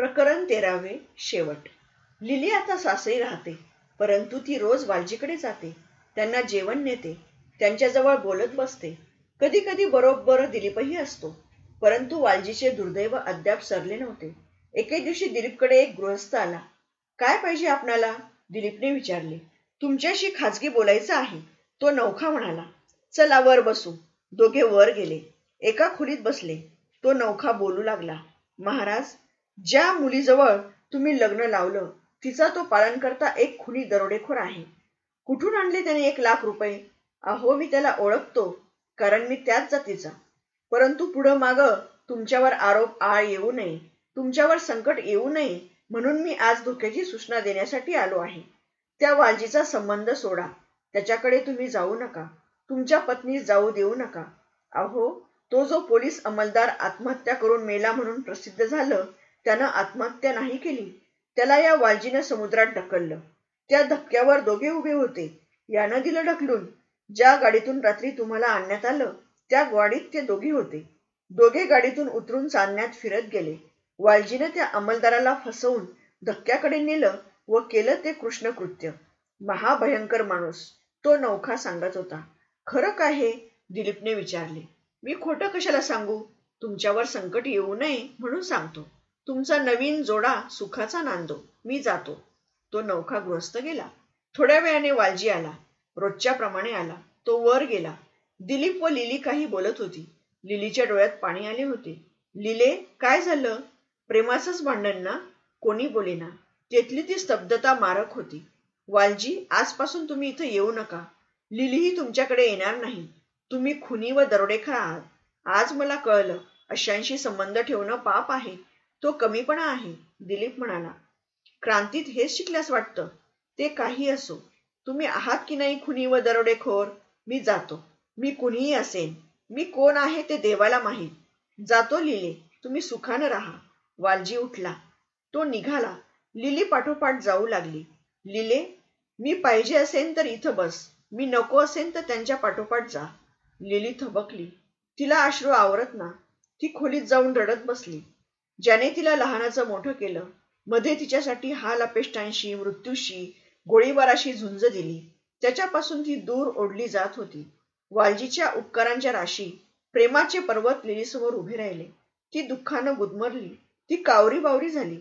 प्रकरण तेरावे शेवट. लिली आता सासरी राहते परंतु ती रोज वालजीकडे जाते. त्यांना जेवण नेते त्यांच्याजवळ बोलत बसते. कधी कधी बरोबर दिलीपही असतो परंतु वालजीचे दुर्दैव अद्याप सरले नव्हते. एके दिवशी दिलीपकडे एक गृहस्थ आला. काय पाहिजे आपणाला? दिलीपने विचारले. तुमच्याशी खाजगी बोलायचं आहे. तो नौखा म्हणाला. चला वर बसू. दोघे वर गेले. एका खोलीत बसले. तो नौखा बोलू लागला. महाराज ज्या मुलीजवळ तुम्ही लग्न लावलं तिचा तो पालन करता एक खुनी दरोडेखोर आहे. कुठून आणले त्याने एक लाख रुपये? अहो मी त्याला ओळखतो कारण मी त्याच जातीचा. परंतु पुढं माग तुमच्यावर आरोप आळ येऊ नये तुमच्यावर संकट येऊ नये म्हणून मी आज धोक्याची सूचना देण्यासाठी आलो आहे. त्या वालजीचा संबंध सोडा. त्याच्याकडे तुम्ही जाऊ नका. तुमच्या पत्नीस जाऊ देऊ नका. अहो तो जो पोलीस अंमलदार आत्महत्या करून मेला म्हणून प्रसिद्ध झालं त्यानं आत्महत्या नाही केली. त्याला या वालजीनं समुद्रात ढकललं. त्या धक्क्यावर दोघे उभे होते. यानं दिलं ढकलून ज्या गाडीतून रात्री तुम्हाला आणण्यात आलं त्या गाडीत ते दोघे होते. दोघे गाडीतून उतरून चालण्यात फिरत गेले. वालजीनं त्या अंमलदाराला फसवून धक्क्याकडे नेलं व केलं ते कृष्णकृत्य. महाभयंकर माणूस तो नौखा सांगत होता. खरं काय हे? दिलीपने विचारले. मी खोटं कशाला सांगू? तुमच्यावर संकट येऊ नये म्हणून सांगतो. तुमचा नवीन जोडा सुखाचा नांदो. मी जातो. तो नौखा गृहस्थ गेला. थोड्या वेळाने वालजी आला. रोजच्या प्रमाणे आला. तो वर गेला. दिलीप व लिली काही बोलत होती. लिलीच्या डोळ्यात पाणी आले होते. लिले काय झालं? प्रेमाचंच भांडण ना? कोणी बोलेना? तेथली ती स्तब्धता मारक होती. वालजी आजपासून तुम्ही इथं येऊ नका. लिलीही तुमच्याकडे येणार नाही. तुम्ही खुनी व दरोडेखा आहात. आज मला कळलं अशांशी संबंध ठेवणं पाप आहे. तो कमीपणा आहे दिलीप म्हणाला. क्रांतीत हेच शिकल्यास वाटतं ते काही असो. तुम्ही आहात की नाही खुनी व दरोडेखोर? मी जातो. मी कुणीही असेन. मी कोण आहे ते देवाला माहीत. जातो लिले. तुम्ही सुखानं राहा. वालजी उठला. तो निघाला. लिली पाठोपाठ जाऊ लागली. लिले मी पाहिजे असेन तर इथं बस. मी नको असेन तर त्यांच्या पाठोपाठ जा. लिली थबकली. तिला अश्रू आवरत ना. ती खोलीत जाऊन रडत बसली. ज्याने तिला लहानाचं मोठं केलं मध्ये तिच्यासाठी हाल अपेष्टांशी मृत्यूशी गोळीबाराशी झुंज दिली. त्याच्यापासून ती दूर ओढली जात होती. वालजीच्या उपकारांच्या राशी प्रेमाचे पर्वत लिलीसमोर उभे राहिले. ती दुःखानं गुदमरली. ती कावरी बावरी झाली.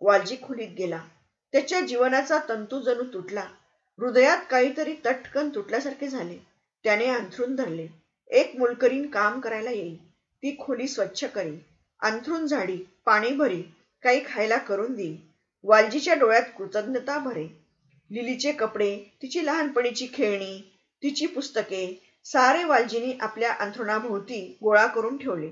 वालजी खोलीत गेला. त्याच्या जीवनाचा तंतू जणू तुटला. हृदयात काहीतरी तटकन तुटल्यासारखे झाले. त्याने अंथरून धरले. एक मुलकरीन काम करायला येईल. ती खोली स्वच्छ करी. अंथरून झाडी पाणी भरी काही खायला करून देईल वालजीच्या डोळ्यात कृतज्ञता भरे. लिलीचे कपडे तिची लहानपणीची खेळणी तिची पुस्तके सारे वालजीनी आपल्या अंथरुणाभोवती गोळा करून ठेवले.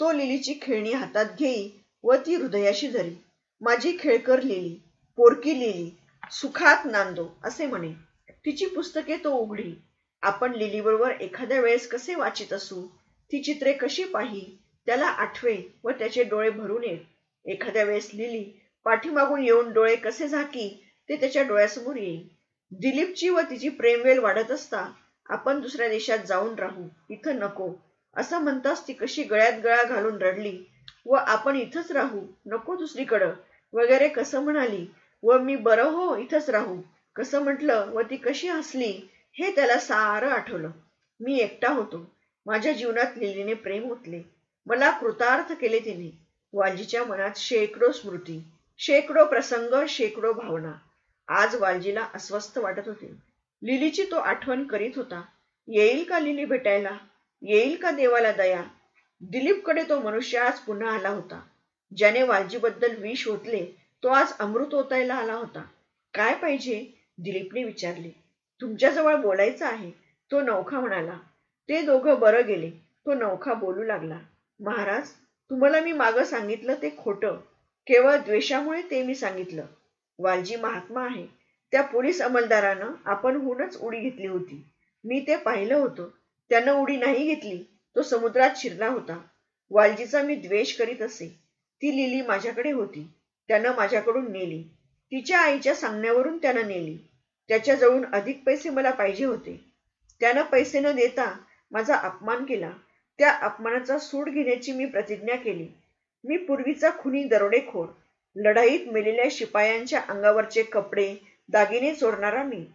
तो लिलीची खेळणी हातात घेई व ती हृदयाशी धरी. माझी खेळकर लिली. पोरकी लिली. सुखात नांदो असे म्हणे. तिची पुस्तके तो उघडी. आपण लिलीबरोबर एखाद्या वेळेस कसे वाचित असू? ती चित्रे कशी पाही? त्याला आठवे व त्याचे डोळे भरून येत एखाद्या वेळेस लिली पाठीमागून येऊन डोळे कसे झाकी ते त्याच्या डोळ्यासमोर येईल दिलीपची व तिची प्रेमवेल वाढत असता आपण दुसऱ्या देशात जाऊन राहू इथं नको. असं म्हणताच ती कशी गळ्यात गळा घालून रडली. व आपण इथंच राहू नको दुसरीकडं. वगैरे कसं म्हणाली व मी बरं हो इथंच राहू. कसं म्हटलं व ती कशी हसली हे त्याला सारं आठवलं. मी एकटा होतो. माझ्या जीवनात लिलीने प्रेम ओतले. मला कृतार्थ केले तिने. वालजीच्या मनात शेकडो स्मृती शेकडो प्रसंग शेकडो भावना. आज वालजीला अस्वस्थ वाटत होते. लिलीची तो आठवण करीत होता. येईल का लिली भेटायला? येईल का देवाला दया? दिलीपकडे तो मनुष्य आज पुन्हा आला होता. ज्याने वालजीबद्दल विष ओतले तो आज अमृत ओतायला आला होता. काय पाहिजे? दिलीपने विचारले. तुमच्याजवळ बोलायचं आहे. तो नौखा म्हणाला. ते दोघं बरं गेले. तो नौखा बोलू लागला. महाराज तुम्हाला मी मागं सांगितलं ते खोटं. केवळ द्वेषामुळे ते मी सांगितलं. वालजी महात्मा आहे. त्या पोलीस अंमलदारानं आपणहूनच उडी घेतली होती. मी ते पाहिलं होतं. त्यानं उडी नाही घेतली. तो समुद्रात शिरला होता. वालजीचा मी द्वेष करीत असे. ती लिली माझ्याकडे होती. त्यानं माझ्याकडून नेली. तिच्या आईच्या सांगण्यावरून त्यानं नेली. त्याच्याजवळून अधिक पैसे मला पाहिजे होते. त्यानं पैसे न देता माझा अपमान केला. त्या अपमानाचा सूड घेण्याची मी प्रतिज्ञा केली. मी पूर्वीचा खुनी दरोडेखोर लढाईत मेलेल्या शिपायांच्या अंगावरचे कपडे दागिने चोरणारा मी.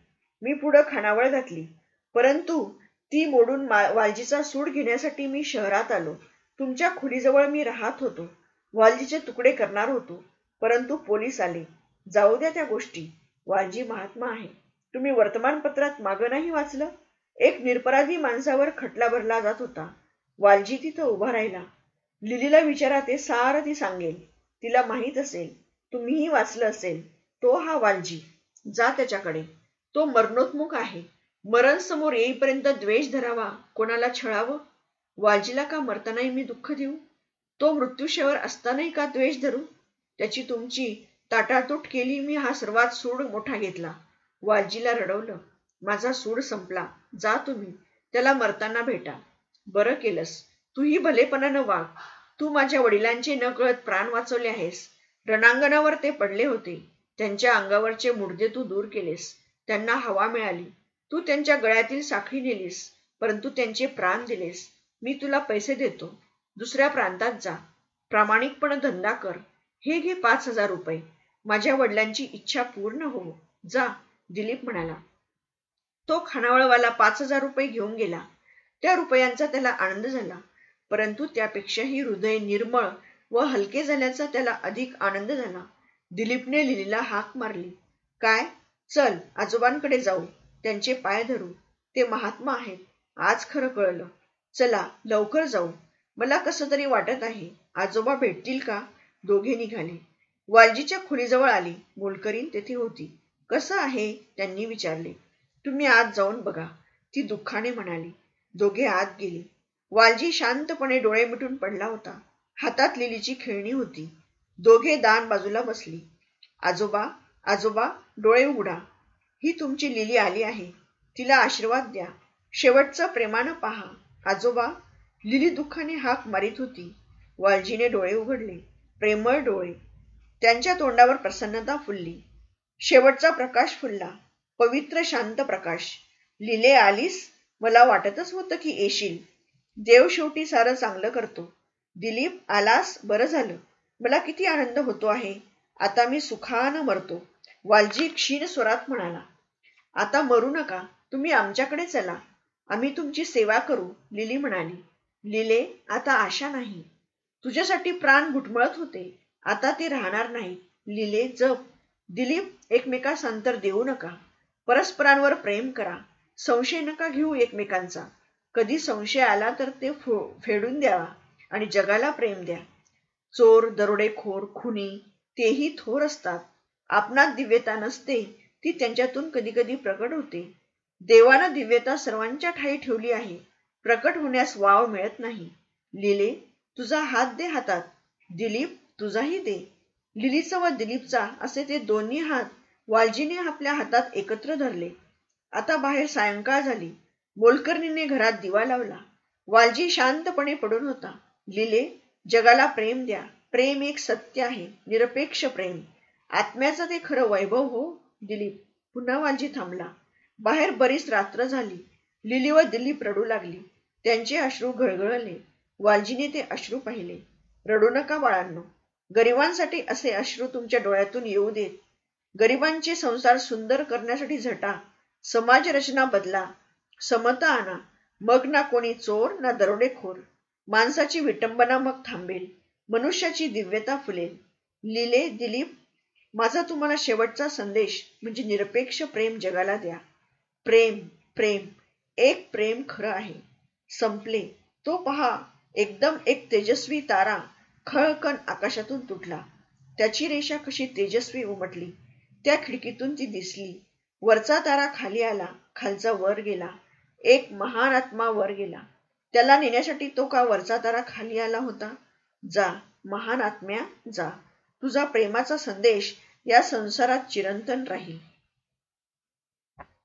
मी पुढं खानावळ घातली. परंतु ती मोडून वालजीचा सूड घेण्यासाठी मी शहरात आलो. तुमच्या खोलीजवळ मी राहत होतो. वालजीचे तुकडे करणार होतो. परंतु पोलीस आले. जाऊ द्या त्या गोष्टी. वालजी महात्मा आहे. तुम्ही वर्तमानपत्रात मागं नाही वाचलं? एक निरपराधी माणसावर खटला भरला जात होता. वालजी तिथं उभा राहिला. लिलीला विचारा ते सारं ती सांगेल. तिला माहीत असेल तुम्हीही वाचलं असेल तो हा वालजी. जा त्याच्याकडे. तो मरणोत्मुख आहे. मरण समोर येईपर्यंत द्वेष धरावा. कोणाला छळावं? वालजीला का मरतानाही मी दुःख देऊ? तो मृत्यूशेवर असतानाही का द्वेष धरू? त्याची तुमची ताटातूट केली मी हा सर्वात सूड मोठा घेतला. वालजीला रडवलं. माझा सूड संपला. जा तुम्ही. त्याला मरताना भेटा. बरं केलंस. तूही भलेपणानं वाग. तू माझ्या वडिलांचे न कळत प्राण वाचवले आहेस. रणांगणावर ते पडले होते. त्यांच्या अंगावरचे मुडदे तू दूर केलेस. त्यांना हवा मिळाली. तू त्यांच्या गळ्यातील साखळी नेलीस. परंतु त्यांचे प्राण दिलेस. मी तुला पैसे देतो. दुसऱ्या प्रांतात जा. प्रामाणिकपणे धंदा कर. हे घे पाच हजार रुपये. माझ्या वडिलांची इच्छा पूर्ण हो. जा दिलीप म्हणाला. तो खानावळवाला पाच हजार रुपये घेऊन गेला. त्या रुपयांचा त्याला आनंद झाला. परंतु त्यापेक्षाही हृदय निर्मळ व हलके झाल्याचा त्याला अधिक आनंद झाला. दिलीपने लिलीला हाक मारली. काय? चल आजोबांकडे जाऊ. त्यांचे पाय धरू. ते महात्मा आहेत. आज खरं कळलं. चला लवकर जाऊ. मला कसं तरी वाटत आहे. आजोबा भेटतील का? दोघे निघाले. वालजीच्या खोलीजवळ आली. मोलकरीन तेथे होती. कसं आहे? त्यांनी विचारले. तुम्ही आज जाऊन बघा ती दुःखाने म्हणाली. दोघे आत गेली. वालजी शांतपणे डोळे मिटून पडला होता. हातात लिलीची खेळणी होती. दोघे दान बाजूला बसली. आजोबा आजोबा डोळे उघडा. ही तुमची लिली आली आहे. तिला आशीर्वाद द्या. शेवटचं प्रेमानं पहा. आजोबा लिली दुःखाने हाक मारित होती. वालजीने डोळे उघडले. प्रेमळ डोळे. त्यांच्या तोंडावर प्रसन्नता फुलली. शेवटचा प्रकाश फुलला. पवित्र शांत प्रकाश. लिले आलीस? मला वाटतच होतं की येशील. देव शेवटी सारं चांगलं करतो. दिलीप आलास बरं झालं. मला किती आनंद होतो आहे. आता मी सुखानं मरतो. वालजी क्षीण स्वरात म्हणाला आता मरू नका. तुम्ही आमच्याकडे चला. आम्ही तुमची सेवा करू. लिली म्हणाली लिले आता आशा नाही. तुझ्यासाठी प्राण घुटमळत होते. आता ते राहणार नाही. लिले जप. दिलीप एकमेकास अंतर देऊ नका. परस्परांवर प्रेम करा. संशय नका घेऊ एकमेकांचा. कधी संशय आला तर ते फेडून द्यावा आणि जगाला प्रेम द्या. चोर दरोडेखोर खुनी तेही थोर असतात. आपणात दिव्यता नसते ती त्यांच्यातून कधी कधी प्रकट होते. देवानं दिव्यता सर्वांच्या ठाई ठेवली आहे. प्रकट होण्यास वाव मिळत नाही. लिले तुझा हात दे हातात. दिलीप तुझाही दे. लिलीचा व दिलीपचा असे ते दोन्ही हात वालजीने आपल्या हातात एकत्र धरले. आता बाहेर सायंकाळ झाली. मोलकर्णीने घरात दिवा लावला. वालजी शांतपणे पडून होता. लिले जगाला प्रेम द्या. प्रेम एक सत्य आहे. निरपेक्ष प्रेम. आत्म्याचं ते खरं वैभव हो दिलीप. पुन्हा वालजी थांबला. बाहेर बरीच रात्र झाली. लिली व दिलीप रडू लागली. त्यांचे अश्रू घळघळले. वालजीने ते अश्रू पाहिले. रडू नका बाळांनो. गरिबांसाठी असे अश्रू तुमच्या डोळ्यातून येऊ देत. गरिबांचे संसार सुंदर करण्यासाठी झटा. समाज रचना बदला समता आणा मग ना कोणी चोर ना दरोडेखोर. माणसाची विटंबना मग थांबेल मनुष्याची दिव्यता फुलेल. लिले दिलीप माझा तुम्हाला शेवटचा संदेश म्हणजे निरपेक्ष प्रेम जगाला द्या. प्रेम प्रेम एक प्रेम खरं आहे. संपले. तो पहा एकदम एक तेजस्वी तारा खळकण आकाशातून तुटला. त्याची रेषा कशी तेजस्वी उमटली. त्या खिडकीतून ती दिसली. वरचा तारा खाली आला खालचा वर गेला एक महान आत्मा वर गेला. त्याला नेण्यासाठी तो का वरचा तारा खाली आला होता? जा महान आत्म्या जा. तुझा प्रेमाचा संदेश या संसारात चिरंतन राहील.